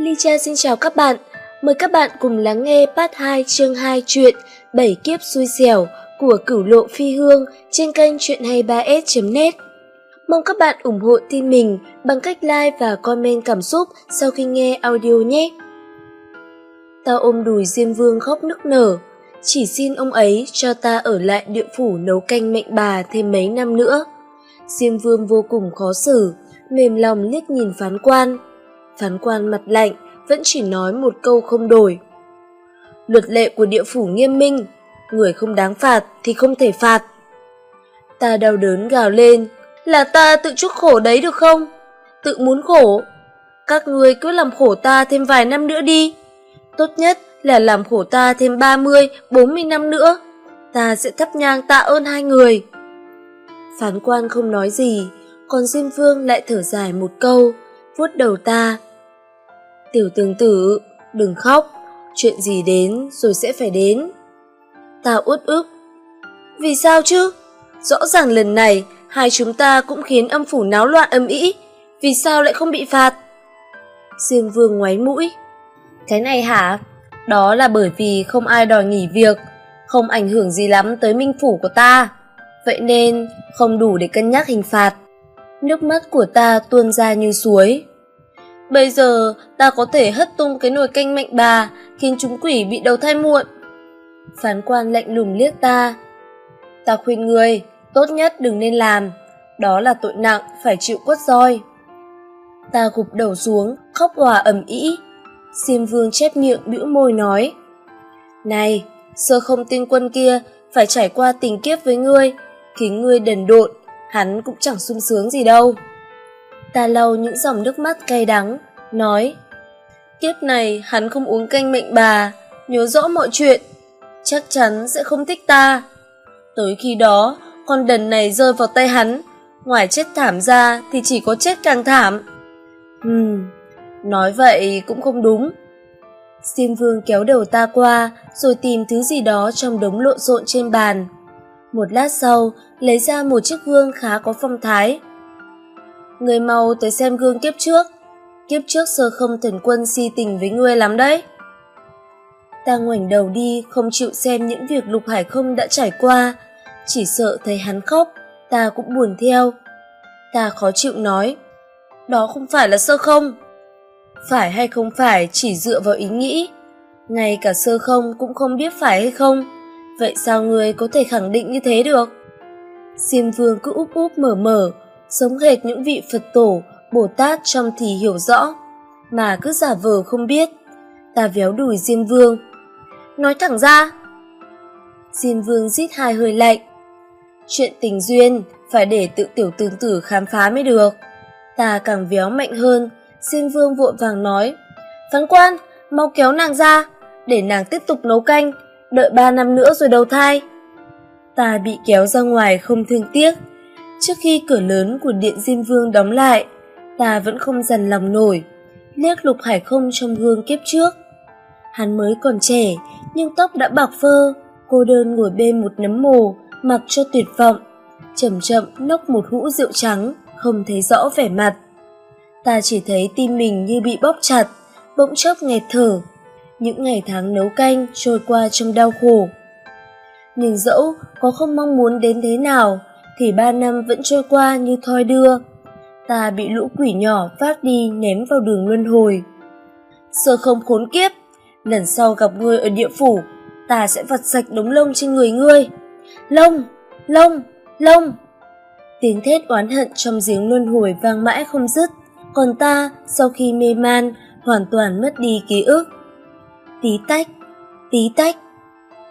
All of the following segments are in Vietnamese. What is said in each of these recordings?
Ly Cha xin chào các bạn. Mời các bạn cùng lắng nghe part 2 chương 2 truyện Bảy kiếp xui xẻo của Cửu Lộ Phi Hương trên kênh Chuyện 23s.net. Mong các bạn ủng hộ team mình bằng cách like và comment cảm xúc sau khi nghe audio nhé. Ta ôm đùi Diêm Vương khóc nức nở, chỉ xin ông ấy cho ta ở lại địa phủ nấu canh mệnh bà thêm mấy năm nữa. Diêm Vương vô cùng khó xử, mềm lòng liếc nhìn phán quan. Phán quan mặt lạnh, vẫn chỉ nói một câu không đổi. Luật lệ của địa phủ nghiêm minh, người không đáng phạt thì không thể phạt. Ta đau đớn gào lên, là ta tự chuốc khổ đấy được không? Tự muốn khổ. Các ngươi cứ làm khổ ta thêm vài năm nữa đi. Tốt nhất là làm khổ ta thêm 30, 40 năm nữa. Ta sẽ thắp nhang tạ ơn hai người. Phán quan không nói gì, còn Diêm Vương lại thở dài một câu, vuốt đầu ta. Tiểu tương tử, đừng khóc, chuyện gì đến rồi sẽ phải đến. Ta uất ức. Vì sao chứ? Rõ ràng lần này hai chúng ta cũng khiến âm phủ náo loạn âm ĩ, vì sao lại không bị phạt? Diêm Vương ngoáy mũi. Cái này hả? Đó là bởi vì không ai đòi nghỉ việc, không ảnh hưởng gì lắm tới minh phủ của ta. Vậy nên không đủ để cân nhắc hình phạt. Nước mắt của ta tuôn ra như suối. Bây giờ ta có thể hất tung cái nồi canh mệnh bà khiến chúng quỷ bị đầu thai muộn. Phán quan lạnh lùng liếc ta. Ta khuyên người, tốt nhất đừng nên làm. Đó là tội nặng, phải chịu quất roi. Ta gục đầu xuống, khóc hòa ầm ĩ. Xiêm vương chép miệng bĩu môi nói. Này, sơ không tiên quân kia phải trải qua tình kiếp với ngươi, khiến ngươi đần độn, hắn cũng chẳng sung sướng gì đâu. Ta lau những dòng nước mắt cay đắng, nói Kiếp này hắn không uống canh mệnh bà, nhớ rõ mọi chuyện, chắc chắn sẽ không thích ta. Tới khi đó, con đần này rơi vào tay hắn, ngoài chết thảm ra thì chỉ có chết càng thảm. Ừm, nói vậy cũng không đúng. Diêm vương kéo đầu ta qua, rồi tìm thứ gì đó trong đống lộn xộn trên bàn. Một lát sau, lấy ra một chiếc gương khá có phong thái. Người mau tới xem gương kiếp trước. Kiếp trước sơ không thần quân si tình với ngươi lắm đấy. Ta ngoảnh đầu đi, không chịu xem những việc Lục Hải không đã trải qua. Chỉ sợ thấy hắn khóc, ta cũng buồn theo. Ta khó chịu nói, đó không phải là sơ không. Phải hay không phải chỉ dựa vào ý nghĩ. Ngay cả sơ không cũng không biết phải hay không. Vậy sao người có thể khẳng định như thế được? Diêm vương cứ úp úp mở mở, sống hệt những vị Phật tổ, Bồ Tát trong thì hiểu rõ, mà cứ giả vờ không biết. Ta véo đùi Diêm Vương. Nói thẳng ra. Diêm Vương rít hai hơi lạnh. Chuyện tình duyên phải để tự tiểu tương tử khám phá mới được. Ta càng véo mạnh hơn, Diêm Vương vội vàng nói. Phán quan, mau kéo nàng ra, để nàng tiếp tục nấu canh, đợi ba năm nữa rồi đầu thai. Ta bị kéo ra ngoài không thương tiếc, Trước khi cửa lớn của điện Diêm Vương đóng lại, ta vẫn không dằn lòng nổi, liếc lục hải không trong gương kiếp trước. Hắn mới còn trẻ, nhưng tóc đã bạc phơ, cô đơn ngồi bên một nấm mồ, mặc cho tuyệt vọng. Chậm chậm nốc một hũ rượu trắng, không thấy rõ vẻ mặt. Ta chỉ thấy tim mình như bị bóp chặt, bỗng chốc nghẹt thở. Những ngày tháng nấu canh trôi qua trong đau khổ. Nhưng dẫu có không mong muốn đến thế nào, thì ba năm vẫn trôi qua như thoi đưa. Ta bị lũ quỷ nhỏ vác đi ném vào đường luân hồi. Sơ không khốn kiếp, lần sau gặp ngươi ở địa phủ, ta sẽ vặt sạch đống lông trên người ngươi. Lông lông lông! Tiếng thét oán hận trong giếng luân hồi vang mãi không dứt. Còn ta, sau khi mê man, hoàn toàn mất đi ký ức. Tí tách tí tách.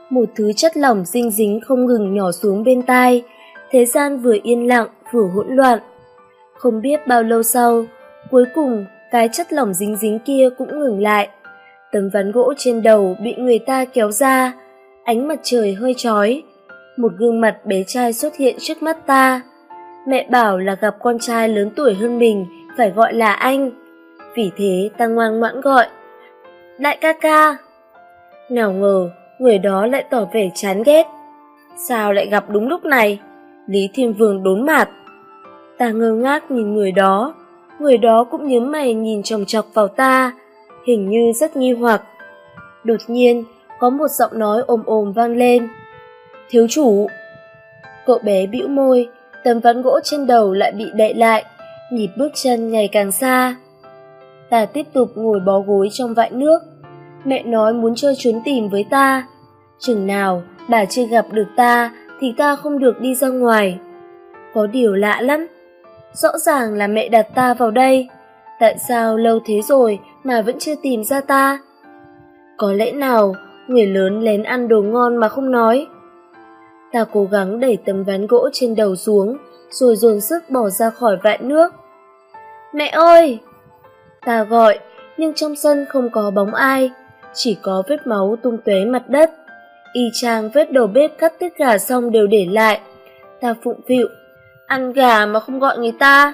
Một thứ chất lỏng dinh dính không ngừng nhỏ xuống bên tai thế gian vừa yên lặng, vừa hỗn loạn. Không biết bao lâu sau, cuối cùng cái chất lỏng dính dính kia cũng ngừng lại. Tấm ván gỗ trên đầu bị người ta kéo ra, ánh mặt trời hơi chói. Một gương mặt bé trai xuất hiện trước mắt ta. Mẹ bảo là gặp con trai lớn tuổi hơn mình, phải gọi là anh. Vì thế ta ngoan ngoãn gọi, đại ca ca. Nào ngờ, người đó lại tỏ vẻ chán ghét. Sao lại gặp đúng lúc này? Lý Thiên Vương đốn mặt. Ta ngơ ngác nhìn người đó, người đó cũng nhớ mày nhìn chòng chọc vào ta, hình như rất nghi hoặc. Đột nhiên, có một giọng nói ồm ồm vang lên. Thiếu chủ! Cậu bé bĩu môi, tấm ván gỗ trên đầu lại bị đậy lại, nhịp bước chân ngày càng xa. Ta tiếp tục ngồi bó gối trong vại nước. Mẹ nói muốn chơi trốn tìm với ta. Chừng nào bà chưa gặp được ta thì ta không được đi ra ngoài. Có điều lạ lắm. Rõ ràng là mẹ đặt ta vào đây. Tại sao lâu thế rồi mà vẫn chưa tìm ra ta? Có lẽ nào người lớn lén ăn đồ ngon mà không nói? Ta cố gắng đẩy tấm ván gỗ trên đầu xuống, rồi dồn sức bỏ ra khỏi vại nước. Mẹ ơi! Ta gọi, nhưng trong sân không có bóng ai, chỉ có vết máu tung tóe mặt đất. Y chang vết đầu bếp cắt tiết gà xong đều để lại. Ta phụng phịu, ăn gà mà không gọi người ta.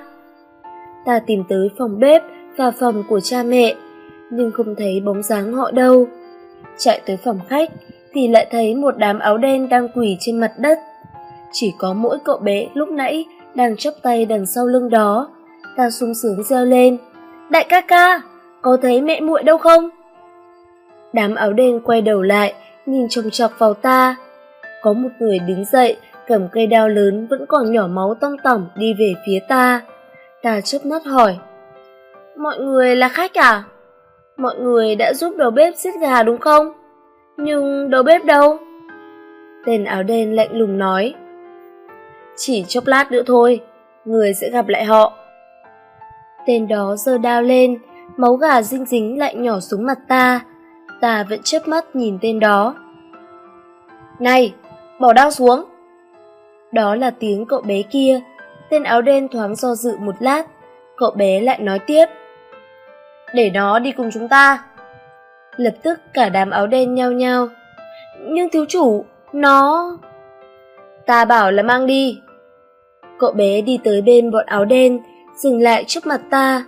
Ta tìm tới phòng bếp và phòng của cha mẹ, nhưng không thấy bóng dáng họ đâu. Chạy tới phòng khách thì lại thấy một đám áo đen đang quỳ trên mặt đất. Chỉ có mỗi cậu bé lúc nãy đang chắp tay đằng sau lưng đó. Ta sung sướng reo lên. Đại ca ca, có thấy mẹ muội đâu không? Đám áo đen quay đầu lại, nhìn trông chọc vào ta. Có một người đứng dậy, cầm cây đao lớn vẫn còn nhỏ máu tông tỏng đi về phía ta. Ta chớp mắt hỏi. Mọi người là khách à? Mọi người đã giúp đầu bếp giết gà đúng không? Nhưng đầu bếp đâu? Tên áo đen lạnh lùng nói. Chỉ chốc lát nữa thôi, người sẽ gặp lại họ. Tên đó giơ đao lên, máu gà dinh dính lại nhỏ xuống mặt ta. Ta vẫn chớp mắt nhìn tên đó. Này, bỏ đao xuống. Đó là tiếng cậu bé kia. Tên áo đen thoáng do dự một lát, cậu bé lại nói tiếp. Để nó đi cùng chúng ta. Lập tức cả đám áo đen nhao nhao. Nhưng thiếu chủ, nó... Ta bảo là mang đi. Cậu bé đi tới bên bọn áo đen, dừng lại trước mặt ta.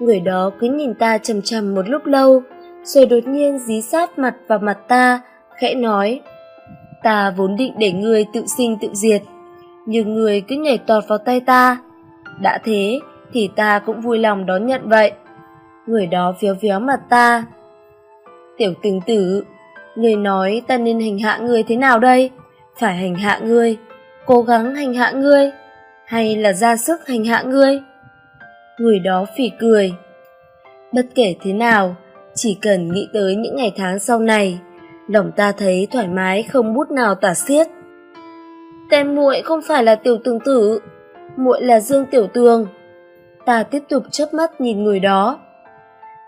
Người đó cứ nhìn ta chầm chầm một lúc lâu, rồi đột nhiên dí sát mặt vào mặt ta, khẽ nói. Ta vốn định để người tự sinh tự diệt, nhưng người cứ nhảy tọt vào tay ta. Đã thế, thì ta cũng vui lòng đón nhận vậy. Người đó véo véo mặt ta. Tiểu tình tử, người nói ta nên hành hạ người thế nào đây? Phải hành hạ ngươi, cố gắng hành hạ ngươi, hay là ra sức hành hạ ngươi? Người đó phỉ cười. Bất kể thế nào, chỉ cần nghĩ tới những ngày tháng sau này, lòng ta thấy thoải mái không bút nào tả xiết. Tên muội không phải là tiểu tường tử, muội là Dương Tiểu Tường. Ta tiếp tục chớp mắt nhìn người đó.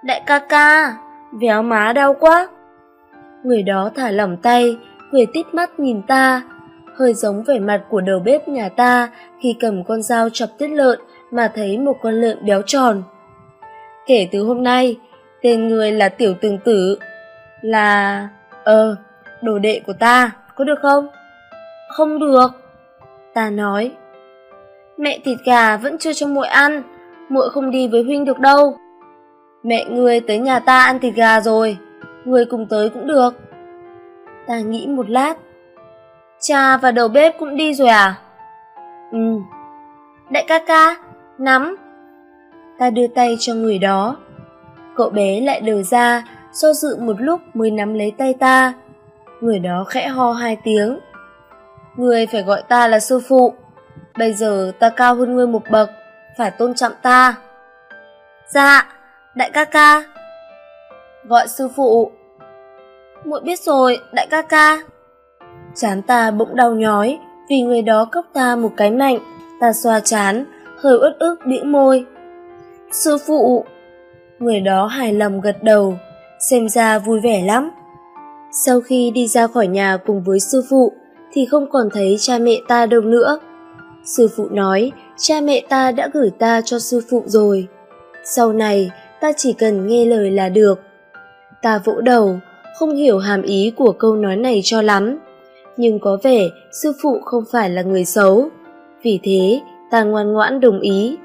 Đại ca ca, véo má đau quá. Người đó thả lỏng tay, cười tít mắt nhìn ta, hơi giống vẻ mặt của đầu bếp nhà ta khi cầm con dao chọc tiết lợn mà thấy một con lợn béo tròn. Kể từ hôm nay, tên người là Tiểu Tường Tử, là... ờ, đồ đệ của ta, có được không? Không được. Ta nói. Mẹ thịt gà vẫn chưa cho muội ăn, muội không đi với huynh được đâu. Mẹ ngươi tới nhà ta ăn thịt gà rồi, ngươi cùng tới cũng được. Ta nghĩ một lát. Cha và đầu bếp cũng đi rồi à? Ừ. Đại ca ca, nắm. Ta đưa tay cho người đó. Cậu bé lại đờ ra, do dự một lúc mới nắm lấy tay ta. Người đó khẽ ho hai tiếng. Người phải gọi ta là sư phụ. Bây giờ ta cao hơn ngươi một bậc, phải tôn trọng ta. Dạ, đại ca ca. Gọi sư phụ. Muội biết rồi, đại ca ca. Chán ta bỗng đau nhói vì người đó cốc ta một cái mạnh, ta xoa chán, hơi uất ức bĩu môi. Sư phụ! Người đó hài lòng gật đầu, xem ra vui vẻ lắm. Sau khi đi ra khỏi nhà cùng với sư phụ, thì không còn thấy cha mẹ ta đâu nữa. Sư phụ nói cha mẹ ta đã gửi ta cho sư phụ rồi. Sau này ta chỉ cần nghe lời là được. Ta vỗ đầu, không hiểu hàm ý của câu nói này cho lắm. Nhưng có vẻ sư phụ không phải là người xấu. Vì thế ta ngoan ngoãn đồng ý.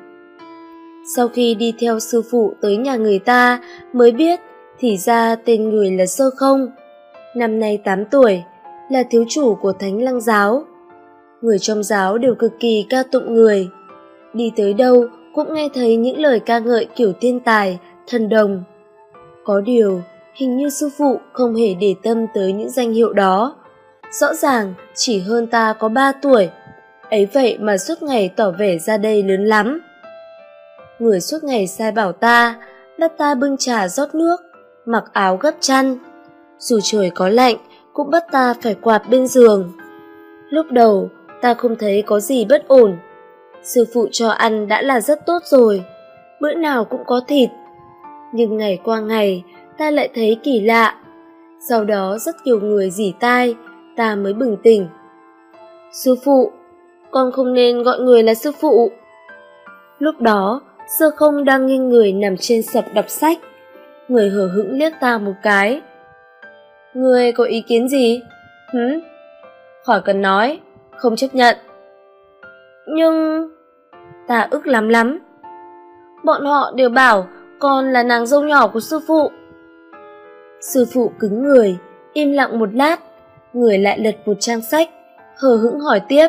Sau khi đi theo sư phụ tới nhà người ta mới biết thì ra tên người là Sơ Không. Năm nay 8 tuổi, là thiếu chủ của thánh lăng giáo. Người trong giáo đều cực kỳ ca tụng người. Đi tới đâu cũng nghe thấy những lời ca ngợi kiểu thiên tài, thần đồng. Có điều, hình như sư phụ không hề để tâm tới những danh hiệu đó. Rõ ràng chỉ hơn ta có ba tuổi, ấy vậy mà suốt ngày tỏ vẻ ra đây lớn lắm. Người suốt ngày sai bảo ta, bắt ta bưng trà rót nước, mặc áo gấp chăn. Dù trời có lạnh, cũng bắt ta phải quạt bên giường. Lúc đầu, ta không thấy có gì bất ổn. Sư phụ cho ăn đã là rất tốt rồi, bữa nào cũng có thịt. Nhưng ngày qua ngày, ta lại thấy kỳ lạ. Sau đó rất nhiều người dỉ tai, ta mới bừng tỉnh. Sư phụ, con không nên gọi người là sư phụ. Lúc đó, sơ không đang nghiêng người nằm trên sập đọc sách. Người hờ hững liếc ta một cái. Người có ý kiến gì? Hứ? Khỏi cần nói, không chấp nhận. Nhưng... Ta ức lắm lắm. Bọn họ đều bảo con là nàng dâu nhỏ của sư phụ. Sư phụ cứng người, im lặng một lát, người lại lật một trang sách, hờ hững hỏi tiếp.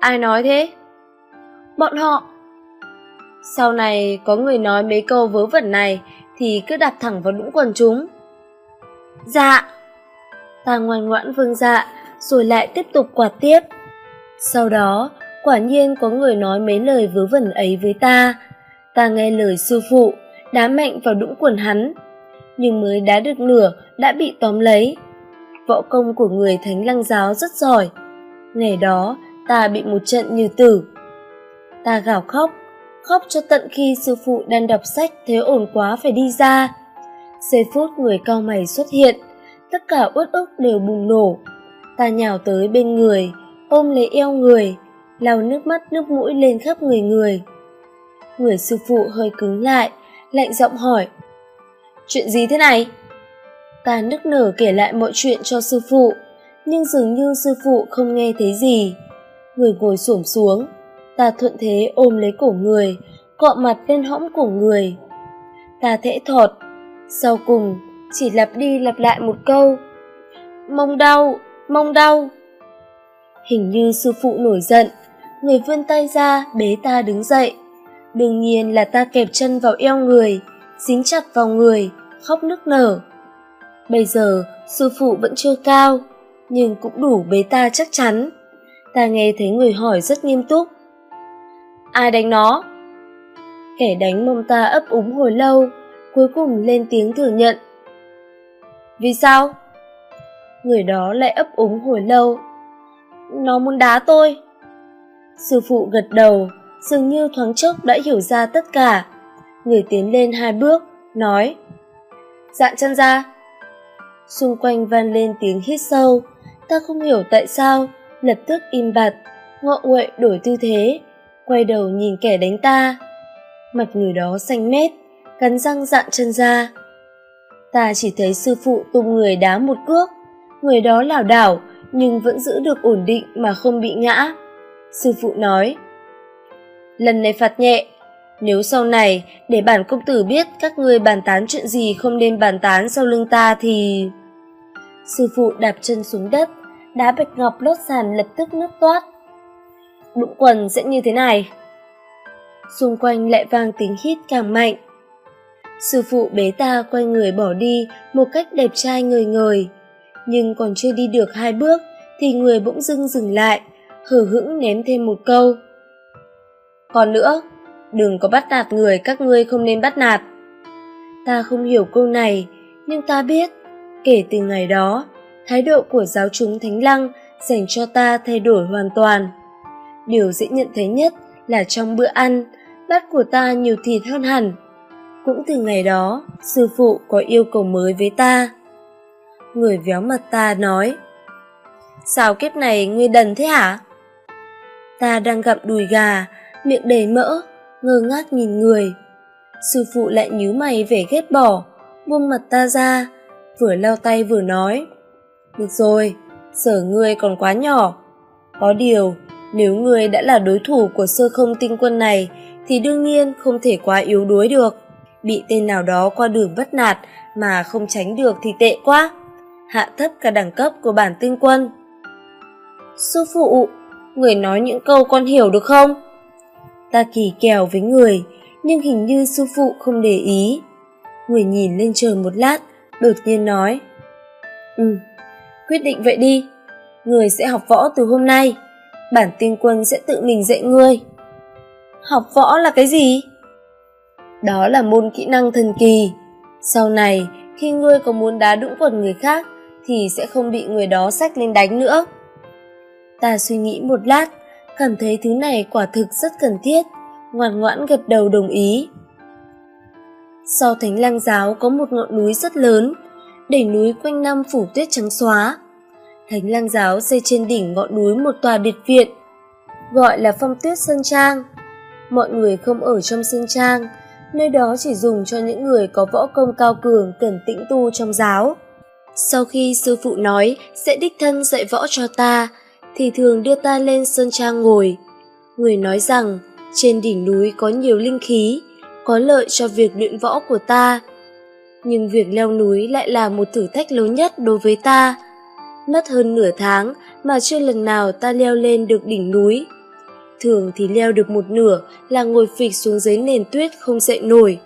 Ai nói thế? Bọn họ. Sau này có người nói mấy câu vớ vẩn này thì cứ đặt thẳng vào đũng quần chúng. Dạ. Ta ngoan ngoãn vâng dạ, rồi lại tiếp tục quạt tiếp. Sau đó, quả nhiên có người nói mấy lời vớ vẩn ấy với ta. Ta nghe lời sư phụ, đá mạnh vào đũng quần hắn. Nhưng mới đá được nửa đã bị tóm lấy. Võ công của người thánh lăng giáo rất giỏi. Ngày đó, ta bị một trận như tử. Ta gào khóc, khóc cho tận khi sư phụ đang đọc sách thấy ổn quá phải đi ra. Giây phút người cao mày xuất hiện, tất cả uất ức đều bùng nổ. Ta nhào tới bên người, ôm lấy eo người, lau nước mắt nước mũi lên khắp người người. Người sư phụ hơi cứng lại, lạnh giọng hỏi. Chuyện gì thế này? Ta nức nở kể lại mọi chuyện cho sư phụ, nhưng dường như sư phụ không nghe thấy gì. Người ngồi xổm xuống, ta thuận thế ôm lấy cổ người, cọ mặt lên hõm cổ người. Ta thẽ thọt, sau cùng chỉ lặp đi lặp lại một câu. Mông đau, mông đau. Hình như sư phụ nổi giận, người vươn tay ra bế ta đứng dậy. Đương nhiên là ta kẹp chân vào eo người, dính chặt vào người, khóc nức nở. Bây giờ, sư phụ vẫn chưa cao, nhưng cũng đủ bế ta chắc chắn. Ta nghe thấy người hỏi rất nghiêm túc. Ai đánh nó? Kẻ đánh mông ta ấp úng hồi lâu, cuối cùng lên tiếng thừa nhận. Vì sao? Người đó lại ấp úng hồi lâu. Nó muốn đá tôi. Sư phụ gật đầu, dường như thoáng chốc đã hiểu ra tất cả. Người tiến lên hai bước, nói. Dạn chân ra. Xung quanh vang lên tiếng hít sâu. Ta không hiểu tại sao, lập tức im bặt, ngọ nguậy đổi tư thế, quay đầu nhìn kẻ đánh ta. Mặt người đó xanh mét, cắn răng dạn chân ra. Ta chỉ thấy sư phụ tung người đá một cước, người đó lảo đảo nhưng vẫn giữ được ổn định mà không bị ngã. Sư phụ nói, lần này phạt nhẹ, nếu sau này để bản công tử biết các ngươi bàn tán chuyện gì không nên bàn tán sau lưng ta thì... Sư phụ đạp chân xuống đất, đá bạch ngọc lót sàn lập tức nước toát. Đụng quần sẽ như thế này. Xung quanh lại vang tiếng hít càng mạnh. Sư phụ bế ta quay người bỏ đi một cách đẹp trai người người Nhưng còn chưa đi được hai bước thì người bỗng dưng dừng lại, hờ hững ném thêm một câu. Còn nữa, đừng có bắt nạt người các ngươi không nên bắt nạt. Ta không hiểu câu này, nhưng ta biết, kể từ ngày đó, thái độ của giáo chúng Thánh Lăng dành cho ta thay đổi hoàn toàn. Điều dễ nhận thấy nhất là trong bữa ăn, bát của ta nhiều thịt hơn hẳn. Cũng từ ngày đó, sư phụ có yêu cầu mới với ta. Người véo mặt ta nói, Sao kiếp này ngươi đần thế hả? Ta đang gặm đùi gà, miệng đầy mỡ, ngơ ngác nhìn người. Sư phụ lại nhíu mày vẻ ghét bỏ, buông mặt ta ra, vừa lau tay vừa nói. Được rồi, sở ngươi còn quá nhỏ. Có điều, nếu ngươi đã là đối thủ của sơ không tinh quân này, thì đương nhiên không thể quá yếu đuối được. Bị tên nào đó qua đường bắt nạt mà không tránh được thì tệ quá. Hạ thấp cả đẳng cấp của bản tinh quân. Sư phụ, người nói những câu con hiểu được không? Ta kỳ kèo với người, nhưng hình như sư phụ không để ý. người nhìn lên trời một lát đột nhiên nói ừ quyết định vậy đi người sẽ học võ từ hôm nay bản tiên quân sẽ tự mình dạy ngươi. Học võ là cái gì? Đó là môn kỹ năng thần kỳ. Sau này, khi ngươi có muốn đá đũng quần người khác, thì sẽ không bị người đó xách lên đánh nữa. Ta suy nghĩ một lát, cảm thấy thứ này quả thực rất cần thiết, ngoan ngoãn gật đầu đồng ý. Sau thánh lang giáo có một ngọn núi rất lớn, đỉnh núi quanh năm phủ tuyết trắng xóa thánh lang giáo xây trên đỉnh ngọn núi một tòa biệt viện, gọi là phong tuyết sơn trang. Mọi người không ở trong sơn trang, nơi đó chỉ dùng cho những người có võ công cao cường, cần tĩnh tu trong giáo. Sau khi sư phụ nói sẽ đích thân dạy võ cho ta, thì thường đưa ta lên sơn trang ngồi. Người nói rằng, trên đỉnh núi có nhiều linh khí, có lợi cho việc luyện võ của ta. Nhưng việc leo núi lại là một thử thách lớn nhất đối với ta mất hơn nửa tháng mà chưa lần nào ta leo lên được đỉnh núi. Thường thì leo được một nửa là ngồi phịch xuống dưới nền tuyết không dậy nổi.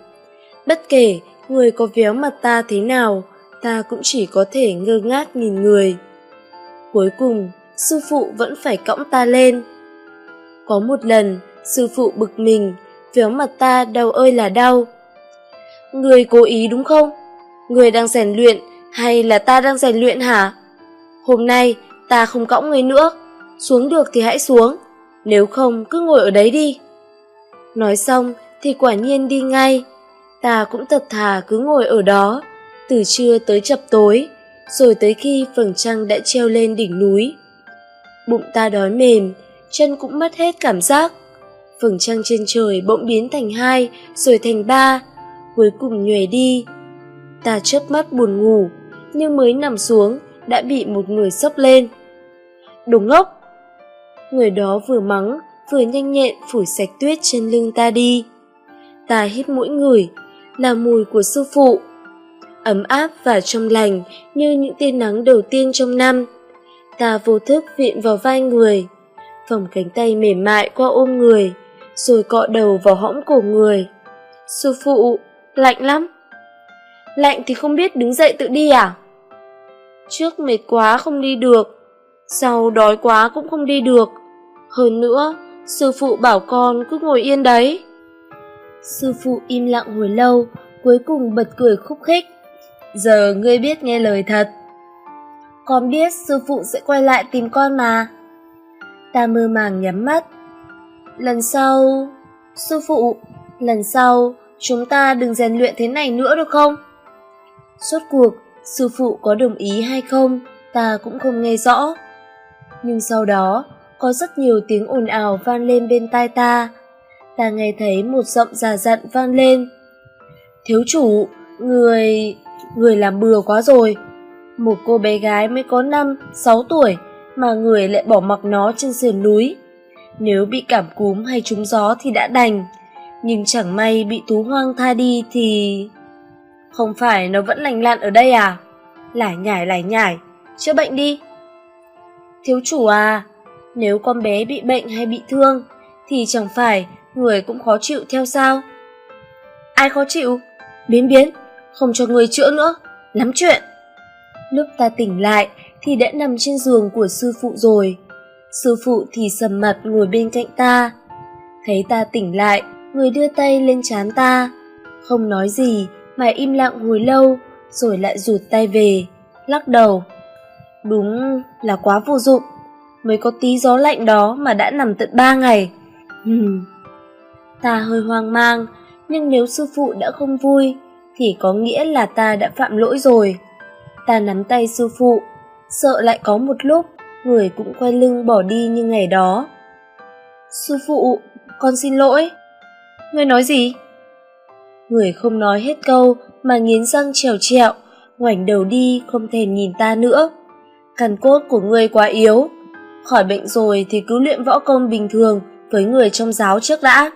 Bất kể người có véo mặt ta thế nào, ta cũng chỉ có thể ngơ ngác nhìn người. Cuối cùng, sư phụ vẫn phải cõng ta lên. Có một lần, sư phụ bực mình, véo mặt ta đau ơi là đau. Người cố ý đúng không? Người đang rèn luyện hay là ta đang rèn luyện hả? Hôm nay ta không cõng người nữa. Xuống được thì hãy xuống. Nếu không, cứ ngồi ở đấy đi. Nói xong thì quả nhiên đi ngay. Ta cũng thật thà cứ ngồi ở đó. Từ trưa tới chập tối, rồi tới khi phần trăng đã treo lên đỉnh núi. Bụng ta đói mềm, chân cũng mất hết cảm giác. Phần trăng trên trời bỗng biến thành hai, rồi thành ba. Cuối cùng nhuề đi. Ta chớp mắt buồn ngủ, nhưng mới nằm xuống đã bị một người sốc lên. Đồ ngốc! Người đó vừa mắng, vừa nhanh nhẹn phủi sạch tuyết trên lưng ta đi. Ta hít mũi người, là mùi của sư phụ. Ấm áp và trong lành như những tia nắng đầu tiên trong năm. Ta vô thức viện vào vai người, vòng cánh tay mềm mại qua ôm người, rồi cọ đầu vào hõm cổ người. Sư phụ, lạnh lắm. Lạnh thì không biết đứng dậy tự đi à? Trước mệt quá không đi được, sau đói quá cũng không đi được. Hơn nữa, sư phụ bảo con cứ ngồi yên đấy. Sư phụ im lặng hồi lâu, cuối cùng bật cười khúc khích. Giờ ngươi biết nghe lời thật. Con biết sư phụ sẽ quay lại tìm con mà. Ta mơ màng nhắm mắt. Lần sau, sư phụ, lần sau, chúng ta đừng rèn luyện thế này nữa được không? Suốt cuộc sư phụ có đồng ý hay không, ta cũng không nghe rõ. Nhưng sau đó, có rất nhiều tiếng ồn ào vang lên bên tai ta. Ta nghe thấy một giọng già dặn vang lên. Thiếu chủ, người người làm bừa quá rồi. Một cô bé gái mới có năm, sáu tuổi mà người lại bỏ mặc nó trên sườn núi. Nếu bị cảm cúm hay trúng gió thì đã đành, nhưng chẳng may bị thú hoang tha đi thì không phải nó vẫn lành lặn ở đây à? Lải nhải lải nhải. Chữa bệnh đi. Thiếu chủ à nếu con bé bị bệnh hay bị thương, thì chẳng phải người cũng khó chịu theo sao? Ai khó chịu? Biến biến, không cho người chữa nữa. Lắm chuyện. Lúc ta tỉnh lại thì đã nằm trên giường của sư phụ rồi. Sư phụ thì sầm mặt ngồi bên cạnh ta. Thấy ta tỉnh lại, người đưa tay lên trán ta. Không nói gì mà im lặng hồi lâu, rồi lại rụt tay về, lắc đầu. Đúng là quá vô dụng, mới có tí gió lạnh đó mà đã nằm tận ba ngày. Hừm. Ta hơi hoang mang, nhưng nếu sư phụ đã không vui, thì có nghĩa là ta đã phạm lỗi rồi. Ta nắm tay sư phụ, sợ lại có một lúc, người cũng quay lưng bỏ đi như ngày đó. Sư phụ, con xin lỗi. Ngươi nói gì? Người không nói hết câu mà nghiến răng trèo trẹo, ngoảnh đầu đi không thèm nhìn ta nữa. Căn cốt của ngươi quá yếu. Khỏi bệnh rồi thì cứ luyện võ công bình thường với người trong giáo trước đã.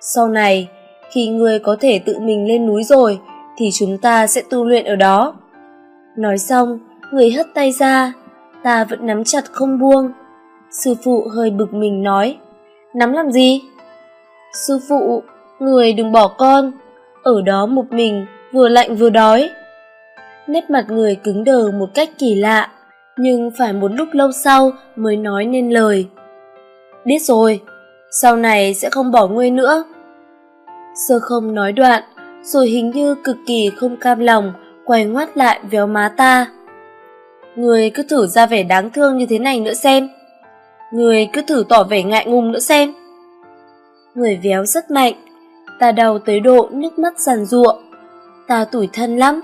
Sau này, khi ngươi có thể tự mình lên núi rồi, thì chúng ta sẽ tu luyện ở đó. Nói xong, người hất tay ra, ta vẫn nắm chặt không buông. Sư phụ hơi bực mình nói, nắm làm gì? Sư phụ, người đừng bỏ con ở đó một mình vừa lạnh vừa đói. Nét mặt người cứng đờ một cách kỳ lạ, nhưng phải một lúc lâu sau mới nói nên lời. Biết rồi, sau này sẽ không bỏ nguôi nữa. Sơ không nói đoạn, rồi hình như cực kỳ không cam lòng, quay ngoắt lại véo má ta. Người cứ thử ra vẻ đáng thương như thế này nữa xem. Người cứ thử tỏ vẻ ngại ngùng nữa xem. Người véo rất mạnh, ta đau tới độ nước mắt giàn ruộng. Ta tủi thân lắm,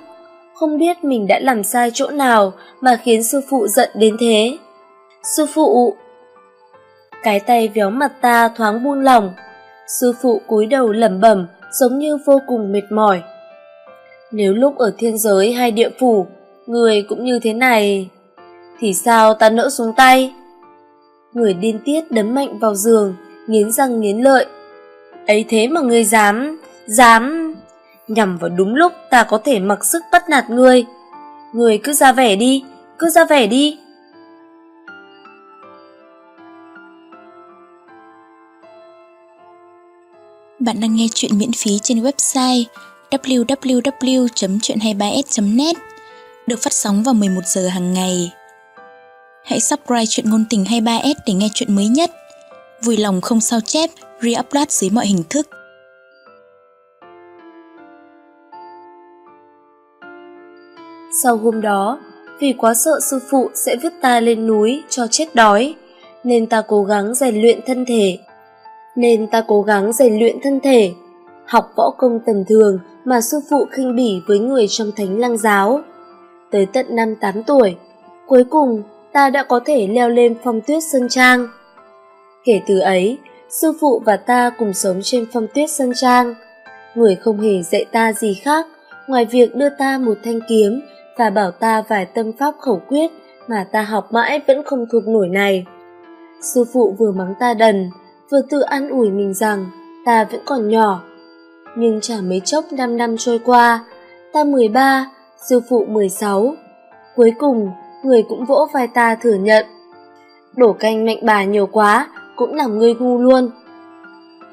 không biết mình đã làm sai chỗ nào mà khiến sư phụ giận đến thế. Sư phụ! Cái tay véo mặt ta thoáng buông lỏng. Sư phụ cúi đầu lẩm bẩm giống như vô cùng mệt mỏi. Nếu lúc ở thiên giới hay địa phủ, người cũng như thế này, thì sao ta nỡ xuống tay? Người điên tiết đấm mạnh vào giường, nghiến răng nghiến lợi. Ấy thế mà ngươi dám, dám... Nhằm vào đúng lúc ta có thể mặc sức bắt nạt ngươi. Ngươi cứ ra vẻ đi, cứ ra vẻ đi. Bạn đang nghe chuyện miễn phí trên website www.chuyện23s.net được phát sóng vào 11 giờ hàng ngày. Hãy subscribe chuyện ngôn tình 23s để nghe chuyện mới nhất. Vui lòng không sao chép, re-upload dưới mọi hình thức. Sau hôm đó, vì quá sợ sư phụ sẽ vứt ta lên núi cho chết đói, nên ta cố gắng rèn luyện thân thể. Nên ta cố gắng rèn luyện thân thể, học võ công tầm thường mà sư phụ khinh bỉ với người trong thánh lăng giáo. Tới tận năm 8 tuổi, cuối cùng ta đã có thể leo lên phong tuyết Sơn Trang. Kể từ ấy, sư phụ và ta cùng sống trên phong tuyết Sơn Trang. Người không hề dạy ta gì khác ngoài việc đưa ta một thanh kiếm và bảo ta vài tâm pháp khẩu quyết mà ta học mãi vẫn không thuộc nổi này. Sư phụ vừa mắng ta đần, vừa tự an ủi mình rằng ta vẫn còn nhỏ. Nhưng chả mấy chốc năm năm trôi qua, ta 13, sư phụ 16. Cuối cùng, người cũng vỗ vai ta thừa nhận. Đổ canh mạnh bà nhiều quá, cũng làm ngươi ngu luôn.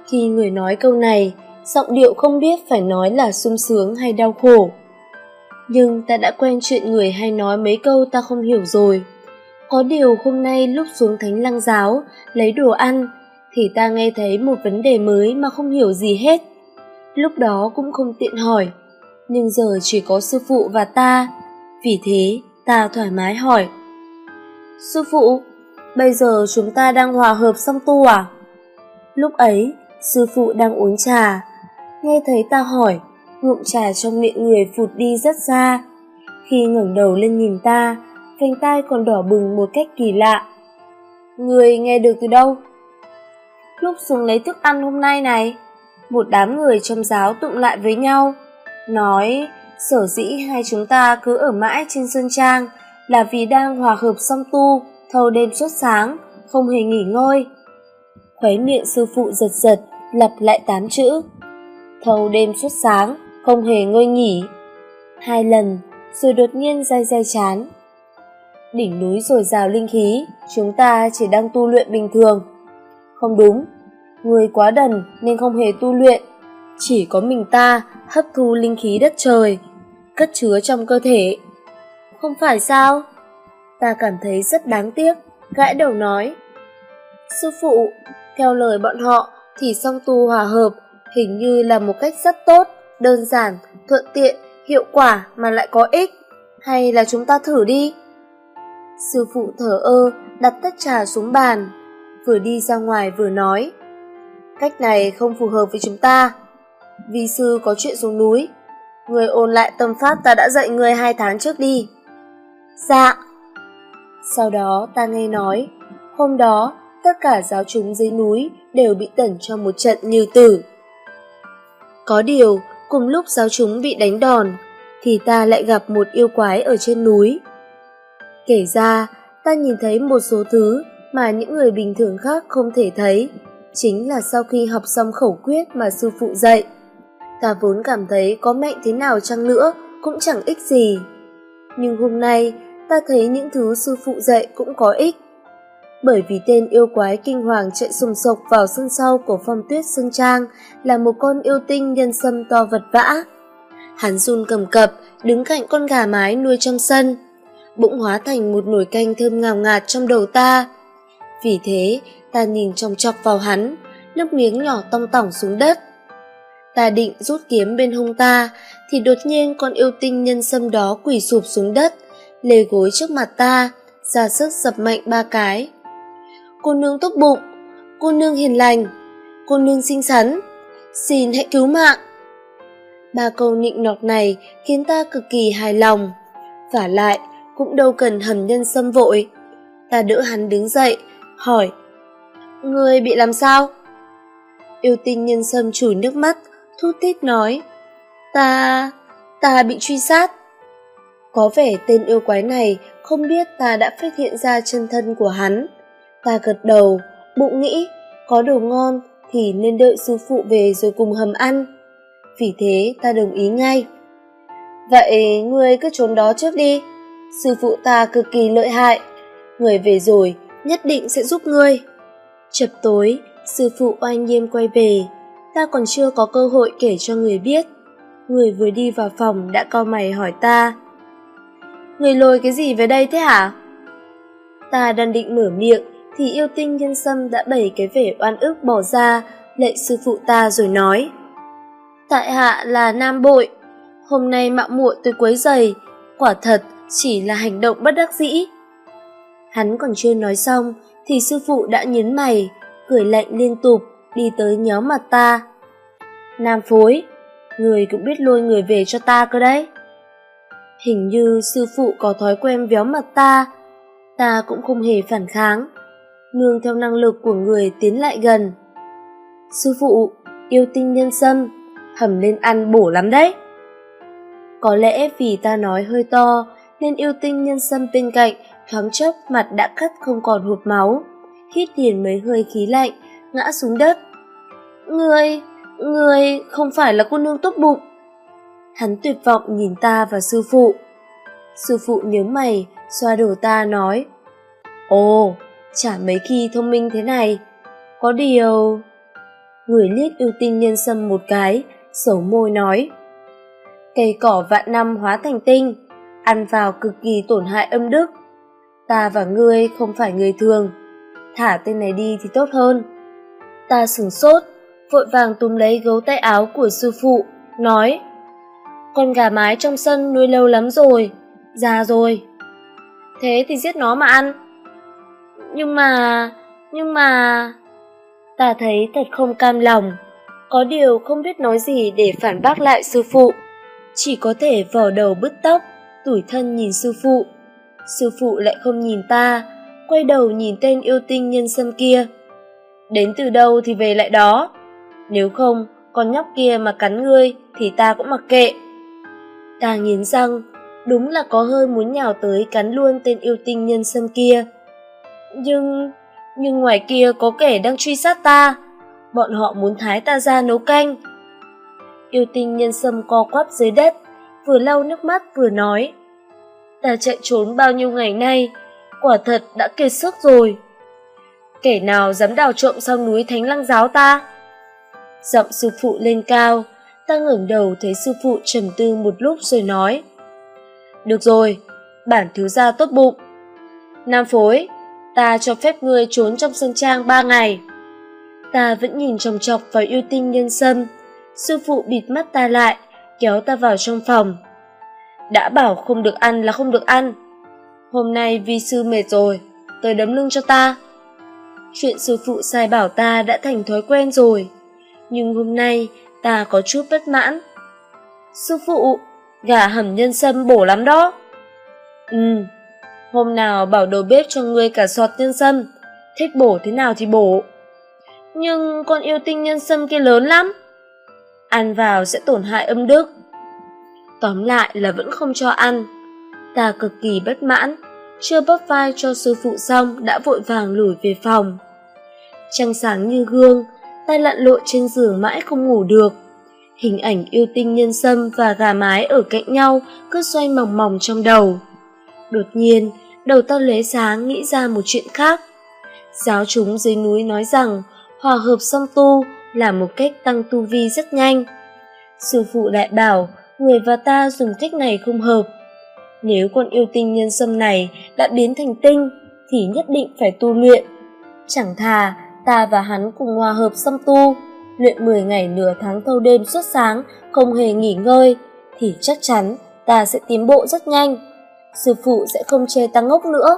Khi người nói câu này, giọng điệu không biết phải nói là sung sướng hay đau khổ. Nhưng ta đã quen chuyện người hay nói mấy câu ta không hiểu rồi. Có điều hôm nay lúc xuống thánh lăng giáo, lấy đồ ăn, thì ta nghe thấy một vấn đề mới mà không hiểu gì hết. Lúc đó cũng không tiện hỏi, nhưng giờ chỉ có sư phụ và ta. Vì thế, ta thoải mái hỏi. Sư phụ, bây giờ chúng ta đang hòa hợp song tu à? Lúc ấy, sư phụ đang uống trà. Nghe thấy ta hỏi, ngụm trà trong miệng người phụt đi rất xa. Khi ngẩng đầu lên nhìn ta, vành tai còn đỏ bừng một cách kỳ lạ. Người nghe được từ đâu? Lúc xuống lấy thức ăn hôm nay này, một đám người trong giáo tụng lại với nhau, nói sở dĩ hai chúng ta cứ ở mãi trên sơn trang là vì đang hòa hợp song tu, thâu đêm suốt sáng, không hề nghỉ ngơi. Khóe miệng sư phụ giật giật, lặp lại tám chữ. Thâu đêm suốt sáng, không hề ngơi nghỉ. Hai lần, rồi đột nhiên day day chán. Đỉnh núi rồi rào linh khí, chúng ta chỉ đang tu luyện bình thường. Không đúng, người quá đần nên không hề tu luyện. Chỉ có mình ta hấp thu linh khí đất trời, cất chứa trong cơ thể. Không phải sao? Ta cảm thấy rất đáng tiếc, gãi đầu nói. Sư phụ, theo lời bọn họ thì song tu hòa hợp hình như là một cách rất tốt đơn giản, thuận tiện, hiệu quả mà lại có ích. Hay là chúng ta thử đi? Sư phụ thở ơ, đặt tách trà xuống bàn, vừa đi ra ngoài vừa nói. Cách này không phù hợp với chúng ta. Vi sư có chuyện xuống núi. Người ôn lại tâm pháp ta đã dạy người hai tháng trước đi. Dạ. Sau đó ta nghe nói, hôm đó tất cả giáo chúng dưới núi đều bị tẩn cho một trận như tử. Có điều, cùng lúc giáo chúng bị đánh đòn, thì ta lại gặp một yêu quái ở trên núi. Kể ra, ta nhìn thấy một số thứ mà những người bình thường khác không thể thấy, chính là sau khi học xong khẩu quyết mà sư phụ dạy. Ta vốn cảm thấy có mạnh thế nào chăng nữa cũng chẳng ích gì. Nhưng hôm nay, ta thấy những thứ sư phụ dạy cũng có ích bởi vì tên yêu quái kinh hoàng chạy sùng sộc vào sân sau của phong tuyết sơn trang là một con yêu tinh nhân sâm to vật vã. Hắn run cầm cập, đứng cạnh con gà mái nuôi trong sân. Bụng hóa thành một nồi canh thơm ngào ngạt trong đầu ta. Vì thế, ta nhìn trong chọc vào hắn, nước miếng nhỏ tong tỏng xuống đất. Ta định rút kiếm bên hông ta, thì đột nhiên con yêu tinh nhân sâm đó quỳ sụp xuống đất, lê gối trước mặt ta, ra sức dập mạnh ba cái. Cô nương tốt bụng, cô nương hiền lành, cô nương xinh xắn, xin hãy cứu mạng. Ba câu nịnh nọt này khiến ta cực kỳ hài lòng. Và lại, cũng đâu cần hầm nhân sâm vội. Ta đỡ hắn đứng dậy, hỏi. Người bị làm sao? Yêu tinh nhân sâm chùi nước mắt, thút thít nói. Ta... ta bị truy sát. Có vẻ tên yêu quái này không biết ta đã phát hiện ra chân thân của hắn. Ta gật đầu, bụng nghĩ, có đồ ngon thì nên đợi sư phụ về rồi cùng hầm ăn. Vì thế ta đồng ý ngay. Vậy ngươi cứ trốn đó trước đi. Sư phụ ta cực kỳ lợi hại. Người về rồi nhất định sẽ giúp ngươi. Chập tối, sư phụ oanh nghiêm quay về. Ta còn chưa có cơ hội kể cho người biết. Người vừa đi vào phòng đã cau mày hỏi ta. Người lôi cái gì về đây thế hả? Ta đang định mở miệng, thì yêu tinh nhân sâm đã bày cái vẻ oan ức bỏ ra, lệ sư phụ ta rồi nói. Tại hạ là nam bội, hôm nay mạo muội tôi quấy giày quả thật chỉ là hành động bất đắc dĩ. Hắn còn chưa nói xong, thì sư phụ đã nhấn mày, cười lạnh liên tục, đi tới nhóm mặt ta. Nam phối, người cũng biết lôi người về cho ta cơ đấy hình như sư phụ có thói quen véo mặt ta. Ta cũng không hề phản kháng. Nương theo năng lực của người tiến lại gần. Sư phụ, yêu tinh nhân sâm, hầm lên ăn bổ lắm đấy. Có lẽ vì ta nói hơi to, nên yêu tinh nhân sâm bên cạnh, thoáng chốc mặt đã cắt không còn hụt máu. Hít liền mấy hơi khí lạnh, ngã xuống đất. Người người không phải là cô nương tốt bụng hắn tuyệt vọng nhìn ta và sư phụ. Sư phụ nhớ mày, xoa đầu ta nói, ồ, chả mấy khi thông minh thế này. Có điều người liếc ưu tinh nhân sâm một cái sầu môi nói, cây cỏ vạn năm hóa thành tinh, ăn vào cực kỳ tổn hại âm đức. Ta và ngươi không phải người thường. Thả tên này đi thì tốt hơn. Ta sửng sốt, vội vàng túm lấy gấu tay áo của sư phụ, nói con gà mái trong sân nuôi lâu lắm rồi. Già rồi. Thế thì giết nó mà ăn. Nhưng mà nhưng mà, ta thấy thật không cam lòng. Có điều không biết nói gì để phản bác lại sư phụ. Chỉ có thể vò đầu bứt tóc, tủi thân nhìn sư phụ. Sư phụ lại không nhìn ta, quay đầu nhìn tên yêu tinh nhân sâm kia. Đến từ đâu thì về lại đó. Nếu không, con nhóc kia mà cắn ngươi thì ta cũng mặc kệ ta nghiến răng, đúng là có hơi muốn nhào tới cắn luôn tên yêu tinh nhân sâm kia. Nhưng nhưng ngoài kia có kẻ đang truy sát ta, bọn họ muốn thái ta ra nấu canh. Yêu tinh nhân sâm co quắp dưới đất, vừa lau nước mắt vừa nói, ta chạy trốn bao nhiêu ngày nay, quả thật đã kiệt sức rồi. Kẻ nào dám đào trộm sau núi thánh lăng giáo ta? Giọng sư phụ lên cao ta ngẩng đầu thấy sư phụ trầm tư một lúc rồi nói, được rồi, bản thiếu gia tốt bụng. Nam phối, ta cho phép ngươi trốn trong sân trang ba ngày. Ta vẫn nhìn chòng chọc vào yêu tinh nhân sâm. Sư phụ bịt mắt ta lại, kéo ta vào trong phòng. Đã bảo không được ăn là không được ăn. Hôm nay vi sư mệt rồi, tới đấm lưng cho ta. Chuyện sư phụ sai bảo ta đã thành thói quen rồi. Nhưng hôm nay ta có chút bất mãn. Sư phụ, gà hầm nhân sâm bổ lắm đó. Ừ hôm nào bảo đầu bếp cho ngươi cả sọt nhân sâm, thích bổ thế nào thì bổ. Nhưng con yêu tinh nhân sâm kia lớn lắm. Ăn vào sẽ tổn hại âm đức. Tóm lại là vẫn không cho ăn. Ta cực kỳ bất mãn, chưa bóp vai cho sư phụ xong đã vội vàng lủi về phòng. Trăng sáng như gương tay lặn lội trên giường mãi không ngủ được hình ảnh yêu tinh nhân sâm và gà mái ở cạnh nhau cứ xoay mòng mòng trong đầu đột nhiên đầu tao lóe sáng nghĩ ra một chuyện khác giáo chúng dưới núi nói rằng hòa hợp song tu là một cách tăng tu vi rất nhanh sư phụ lại bảo người và ta dùng cách này không hợp. Nếu con yêu tinh nhân sâm này đã biến thành tinh, thì nhất định phải tu luyện. Chẳng thà ta và hắn cùng hòa hợp xâm tu, luyện 10 ngày nửa tháng thâu đêm suốt sáng, không hề nghỉ ngơi, thì chắc chắn ta sẽ tiến bộ rất nhanh. Sư phụ sẽ không chê ta ngốc nữa.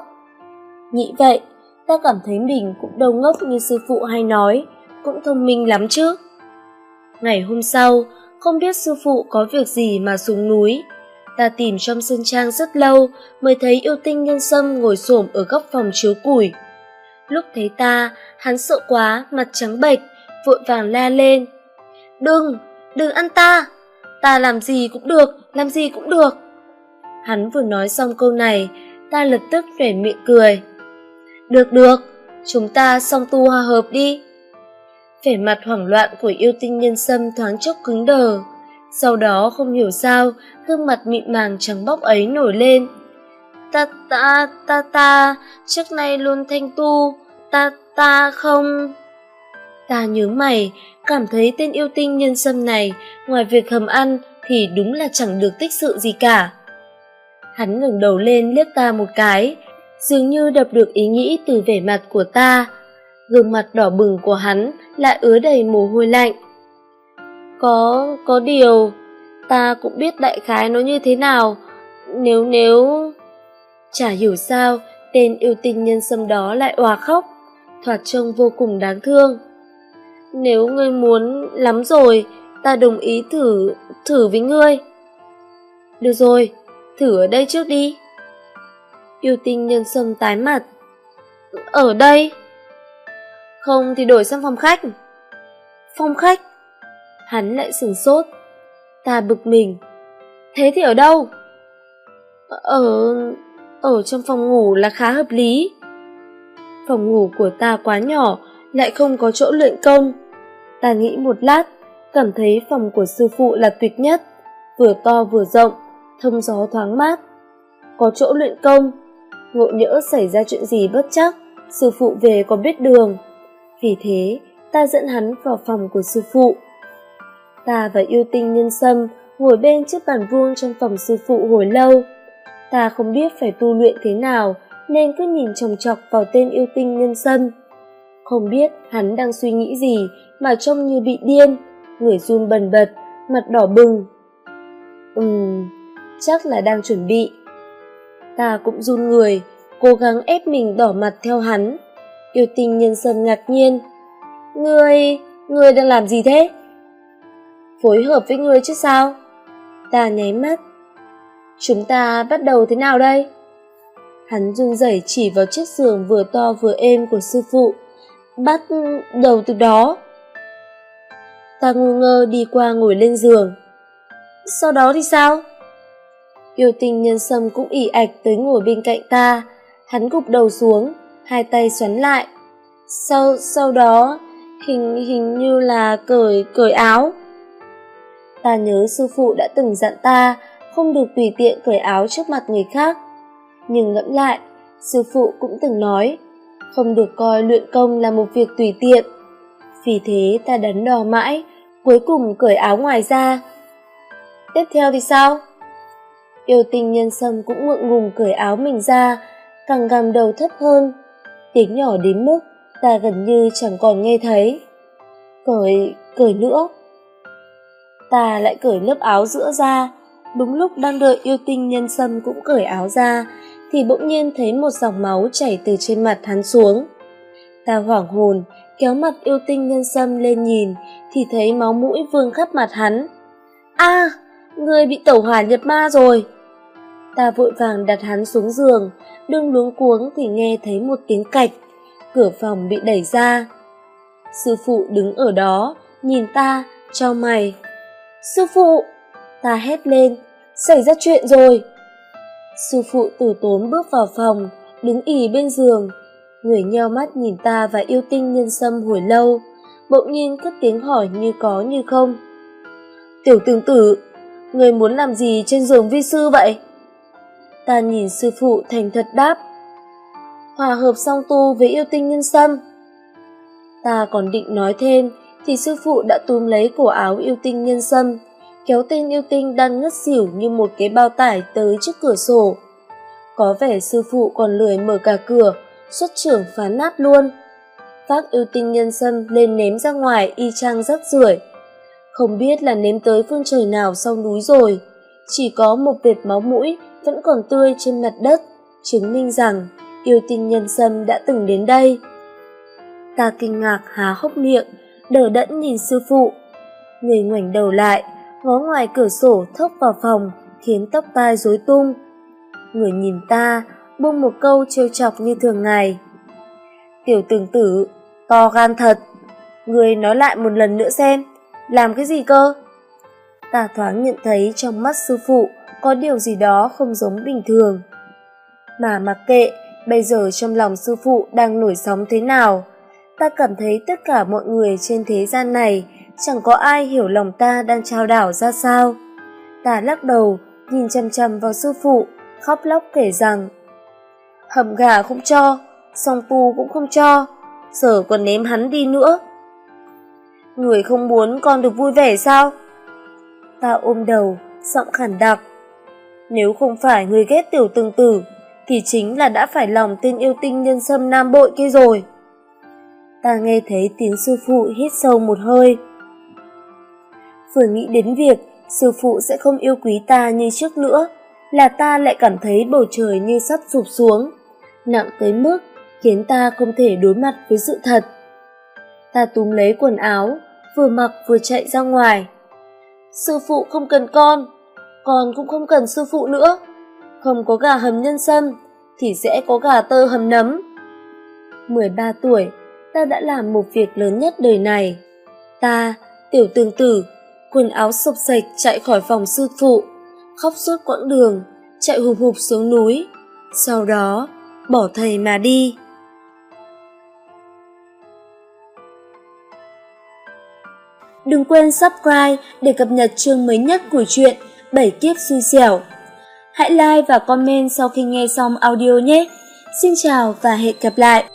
Nghĩ vậy, ta cảm thấy mình cũng đâu ngốc như sư phụ hay nói, cũng thông minh lắm chứ. Ngày hôm sau, không biết sư phụ có việc gì mà xuống núi. Ta tìm trong sân trang rất lâu mới thấy yêu tinh nhân sâm ngồi xổm ở góc phòng chiếu củi. Lúc thấy ta, hắn sợ quá, mặt trắng bệch, vội vàng la lên. Đừng, đừng ăn ta, ta làm gì cũng được, làm gì cũng được. Hắn vừa nói xong câu này, ta lập tức vẻ miệng cười. Được được, chúng ta xong tu hòa hợp đi. Vẻ mặt hoảng loạn của yêu tinh nhân sâm thoáng chốc cứng đờ. Sau đó không hiểu sao, gương mặt mịn màng trắng bóc ấy nổi lên. Ta ta ta ta, trước nay luôn thanh tu, ta ta không... Ta nhớ mày, cảm thấy tên yêu tinh nhân sâm này, ngoài việc hầm ăn thì đúng là chẳng được tích sự gì cả. Hắn ngẩng đầu lên liếc ta một cái, dường như đập được ý nghĩ từ vẻ mặt của ta. Gương mặt đỏ bừng của hắn lại ứa đầy mồ hôi lạnh. Có, có điều, ta cũng biết đại khái nó như thế nào, nếu nếu... Chả hiểu sao, tên yêu tinh nhân sâm đó lại òa khóc, thoạt trông vô cùng đáng thương. Nếu ngươi muốn lắm rồi, ta đồng ý thử, thử với ngươi. Được rồi, thử ở đây trước đi. Yêu tinh nhân sâm tái mặt. Ở đây? Không thì đổi sang phòng khách. Phòng khách? Hắn lại sửng sốt. Ta bực mình. Thế thì ở đâu? Ở ở trong phòng ngủ là khá hợp lý. Phòng ngủ của ta quá nhỏ, lại không có chỗ luyện công. Ta nghĩ một lát, cảm thấy phòng của sư phụ là tuyệt nhất, vừa to vừa rộng, thông gió thoáng mát. Có chỗ luyện công, ngộ nhỡ xảy ra chuyện gì bất chắc, sư phụ về còn biết đường. Vì thế, ta dẫn hắn vào phòng của sư phụ. Ta và yêu tinh nhân sâm ngồi bên chiếc bàn vuông trong phòng sư phụ hồi lâu. Ta không biết phải tu luyện thế nào nên cứ nhìn chòng chọc vào tên yêu tinh nhân sâm. Không biết hắn đang suy nghĩ gì mà trông như bị điên, người run bần bật, mặt đỏ bừng. Ừm, chắc là đang chuẩn bị. Ta cũng run người, cố gắng ép mình đỏ mặt theo hắn. Yêu tinh nhân sâm ngạc nhiên. Ngươi, ngươi đang làm gì thế? Phối hợp với ngươi chứ sao? Ta nháy mắt. Chúng ta bắt đầu thế nào đây? Hắn run rẩy chỉ vào chiếc giường vừa to vừa êm của sư phụ. Bắt đầu từ đó. Ta ngu ngơ đi qua ngồi lên giường. Sau đó thì sao? Yêu tinh nhân sâm cũng ỉ ạch tới ngồi bên cạnh ta. Hắn gục đầu xuống, hai tay xoắn lại. Sau sau đó, hình hình như là cởi cởi áo. Ta nhớ sư phụ đã từng dặn ta không được tùy tiện cởi áo trước mặt người khác. Nhưng ngẫm lại, sư phụ cũng từng nói, không được coi luyện công là một việc tùy tiện. Vì thế ta đắn đo mãi, cuối cùng cởi áo ngoài ra. Tiếp theo thì sao? Yêu tinh nhân sâm cũng ngượng ngùng cởi áo mình ra, càng gầm đầu thấp hơn. Tiếng nhỏ đến mức ta gần như chẳng còn nghe thấy. Cởi, cởi nữa. Ta lại cởi lớp áo giữa ra, đúng lúc đang đợi yêu tinh nhân sâm cũng cởi áo ra, thì bỗng nhiên thấy một dòng máu chảy từ trên mặt hắn xuống. Ta hoảng hồn, kéo mặt yêu tinh nhân sâm lên nhìn, thì thấy máu mũi vương khắp mặt hắn. a người bị tẩu hỏa nhập ma rồi. Ta vội vàng đặt hắn xuống giường, đương luống cuống thì nghe thấy một tiếng cạch, cửa phòng bị đẩy ra. Sư phụ đứng ở đó, nhìn ta, cho mày. Sư phụ! Ta hét lên, xảy ra chuyện rồi. Sư phụ tử tốn bước vào phòng, đứng ì bên giường. Người nheo mắt nhìn ta và yêu tinh nhân sâm hồi lâu, bỗng nhiên cất tiếng hỏi như có như không. Tiểu tương tử, người muốn làm gì trên giường vi sư vậy? Ta nhìn sư phụ thành thật đáp. Hòa hợp song tu với yêu tinh nhân sâm. Ta còn định nói thêm, thì sư phụ đã túm lấy cổ áo yêu tinh nhân sâm, kéo tên yêu tinh đang ngất xỉu như một cái bao tải tới trước cửa sổ. Có vẻ sư phụ còn lười mở cả cửa, xuất trưởng phá nát luôn. Phát yêu tinh nhân sâm lên ném ra ngoài y chang rắc rưởi. Không biết là ném tới phương trời nào sau núi rồi, chỉ có một vệt máu mũi vẫn còn tươi trên mặt đất, chứng minh rằng yêu tinh nhân sâm đã từng đến đây. Ta kinh ngạc há hốc miệng, đờ đẫn nhìn sư phụ. Người ngoảnh đầu lại, ngó ngoài cửa sổ thốc vào phòng, khiến tóc tai rối tung. Người nhìn ta, buông một câu trêu chọc như thường ngày. Tiểu tường tử, to gan thật. Người nói lại một lần nữa xem, làm cái gì cơ? Ta thoáng nhận thấy trong mắt sư phụ có điều gì đó không giống bình thường. Mà mặc kệ, bây giờ trong lòng sư phụ đang nổi sóng thế nào, ta cảm thấy tất cả mọi người trên thế gian này chẳng có ai hiểu lòng ta đang trao đảo ra sao. Ta lắc đầu, nhìn chăm chăm vào sư phụ, khóc lóc kể rằng Hầm gà không cho, song tu cũng không cho, sở còn ném hắn đi nữa. Người không muốn con được vui vẻ sao? Ta ôm đầu, giọng khản đặc. Nếu không phải người ghét tiểu từng tử, thì chính là đã phải lòng tên yêu tinh nhân sâm nam bội kia rồi. Ta nghe thấy tiếng sư phụ hít sâu một hơi. Vừa nghĩ đến việc sư phụ sẽ không yêu quý ta như trước nữa, là ta lại cảm thấy bầu trời như sắp sụp xuống, nặng tới mức khiến ta không thể đối mặt với sự thật. Ta túm lấy quần áo, vừa mặc vừa chạy ra ngoài. Sư phụ không cần con, con cũng không cần sư phụ nữa. Không có gà hầm nhân sâm, thì sẽ có gà tơ hầm nấm. 13 tuổi, ta đã làm một việc lớn nhất đời này. Ta, tiểu tương tử, quần áo sộc sạch chạy khỏi phòng sư phụ, khóc suốt quãng đường, chạy hụp hụp xuống núi. Sau đó, bỏ thầy mà đi. Đừng quên subscribe để cập nhật chương mới nhất của truyện Bảy kiếp xui xẻo. Hãy like và comment sau khi nghe xong audio nhé. Xin chào và hẹn gặp lại.